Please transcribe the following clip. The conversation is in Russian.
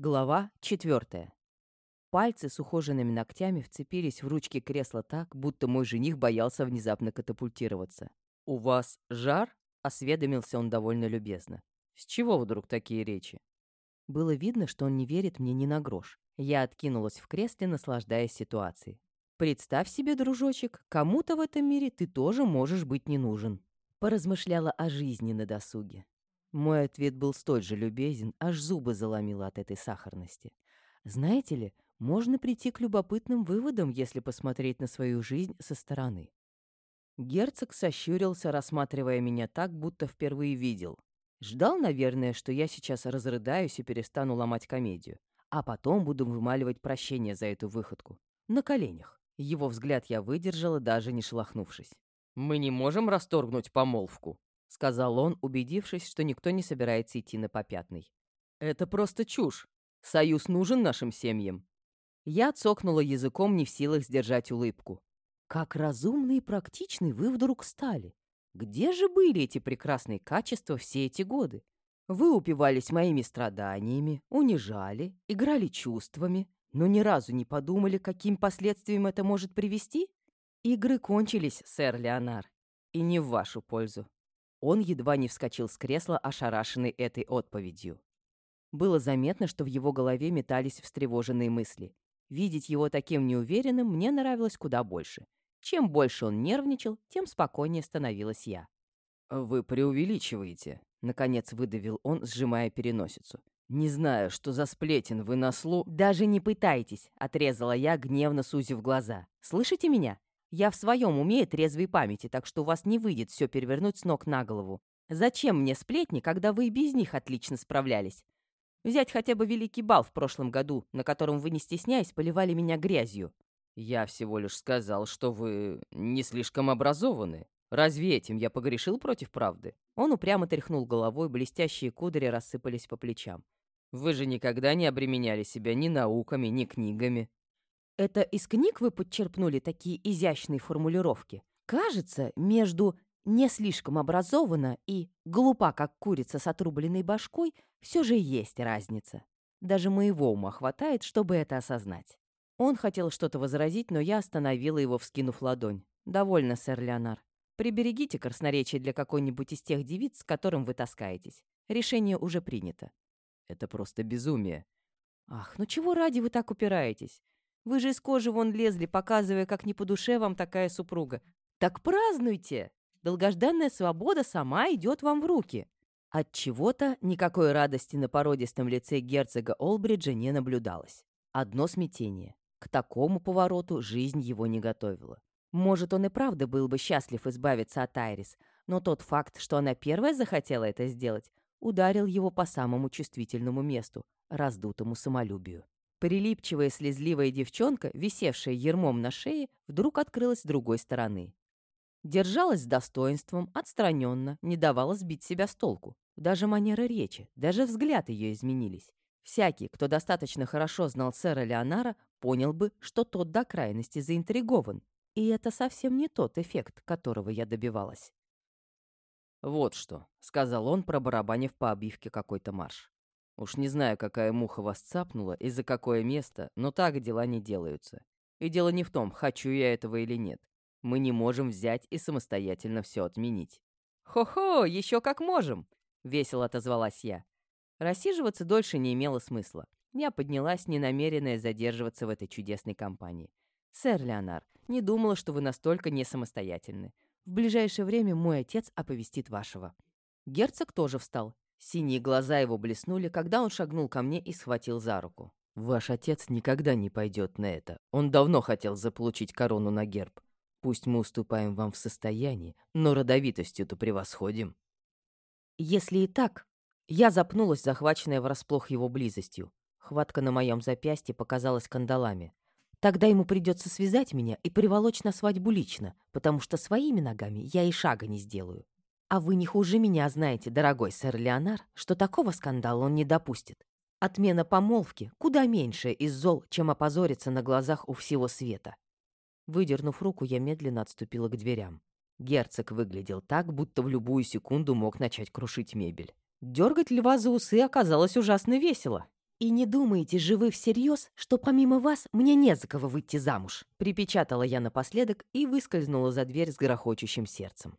Глава четвертая. Пальцы с ухоженными ногтями вцепились в ручки кресла так, будто мой жених боялся внезапно катапультироваться. «У вас жар?» — осведомился он довольно любезно. «С чего вдруг такие речи?» Было видно, что он не верит мне ни на грош. Я откинулась в кресле, наслаждаясь ситуацией. «Представь себе, дружочек, кому-то в этом мире ты тоже можешь быть не нужен». Поразмышляла о жизни на досуге. Мой ответ был столь же любезен, аж зубы заломило от этой сахарности. Знаете ли, можно прийти к любопытным выводам, если посмотреть на свою жизнь со стороны. Герцог сощурился, рассматривая меня так, будто впервые видел. Ждал, наверное, что я сейчас разрыдаюсь и перестану ломать комедию, а потом буду вымаливать прощение за эту выходку. На коленях. Его взгляд я выдержала, даже не шелохнувшись. «Мы не можем расторгнуть помолвку», — сказал он, убедившись, что никто не собирается идти на попятный. «Это просто чушь. Союз нужен нашим семьям». Я цокнула языком, не в силах сдержать улыбку. «Как разумный и практичный вы вдруг стали. Где же были эти прекрасные качества все эти годы? Вы упивались моими страданиями, унижали, играли чувствами, но ни разу не подумали, каким последствиям это может привести? Игры кончились, сэр Леонар, и не в вашу пользу. Он едва не вскочил с кресла, ошарашенный этой отповедью. Было заметно, что в его голове метались встревоженные мысли. Видеть его таким неуверенным мне нравилось куда больше. Чем больше он нервничал, тем спокойнее становилась я. «Вы преувеличиваете», — наконец выдавил он, сжимая переносицу. «Не знаю, что за сплетен вы на слу...» «Даже не пытайтесь», — отрезала я, гневно сузив глаза. «Слышите меня? Я в своем уме и трезвой памяти, так что у вас не выйдет все перевернуть с ног на голову. Зачем мне сплетни, когда вы и без них отлично справлялись? Взять хотя бы великий бал в прошлом году, на котором вы, не стесняясь, поливали меня грязью. Я всего лишь сказал, что вы не слишком образованы. Разве этим я погрешил против правды? Он упрямо тряхнул головой, блестящие кудри рассыпались по плечам. Вы же никогда не обременяли себя ни науками, ни книгами. Это из книг вы подчерпнули такие изящные формулировки? Кажется, между «не слишком образована» и «глупа, как курица с отрубленной башкой» все же есть разница. Даже моего ума хватает, чтобы это осознать. Он хотел что-то возразить, но я остановила его, вскинув ладонь. «Довольно, сэр Леонар. Приберегите красноречие для какой-нибудь из тех девиц, с которым вы таскаетесь. Решение уже принято». «Это просто безумие». «Ах, ну чего ради вы так упираетесь? Вы же из кожи вон лезли, показывая, как не по душе вам такая супруга. Так празднуйте! Долгожданная свобода сама идет вам в руки. От чего-то никакой радости на породистом лице герцога Олбриджа не наблюдалось. Одно смятение. К такому повороту жизнь его не готовила. Может, он и правда был бы счастлив избавиться от Айрис, но тот факт, что она первая захотела это сделать, ударил его по самому чувствительному месту — раздутому самолюбию. Прилипчивая слезливая девчонка, висевшая ермом на шее, вдруг открылась с другой стороны. Держалась с достоинством, отстраненно, не давала сбить себя с толку. Даже манера речи, даже взгляд ее изменились. Всякий, кто достаточно хорошо знал сэра Леонара, понял бы, что тот до крайности заинтригован. И это совсем не тот эффект, которого я добивалась. «Вот что», — сказал он, пробарабанив по обивке какой-то марш. Уж не знаю, какая муха вас цапнула и за какое место, но так дела не делаются. И дело не в том, хочу я этого или нет. Мы не можем взять и самостоятельно все отменить. «Хо-хо, еще как можем!» — весело отозвалась я. Рассиживаться дольше не имело смысла. Я поднялась, не намеренная задерживаться в этой чудесной компании. «Сэр Леонар, не думала, что вы настолько не самостоятельны. В ближайшее время мой отец оповестит вашего». Герцог тоже встал. Синие глаза его блеснули, когда он шагнул ко мне и схватил за руку. «Ваш отец никогда не пойдет на это. Он давно хотел заполучить корону на герб. Пусть мы уступаем вам в состоянии, но родовитостью-то превосходим». Если и так, я запнулась, захваченная врасплох его близостью. Хватка на моем запястье показалась кандалами. Тогда ему придется связать меня и приволочь на свадьбу лично, потому что своими ногами я и шага не сделаю. А вы не хуже меня знаете, дорогой сэр Леонар, что такого скандала он не допустит. Отмена помолвки куда меньше из зол, чем опозориться на глазах у всего света. Выдернув руку, я медленно отступила к дверям. Герцог выглядел так, будто в любую секунду мог начать крушить мебель. Дергать льва за усы оказалось ужасно весело. «И не думаете же вы всерьез, что помимо вас мне не за кого выйти замуж?» Припечатала я напоследок и выскользнула за дверь с грохочущим сердцем.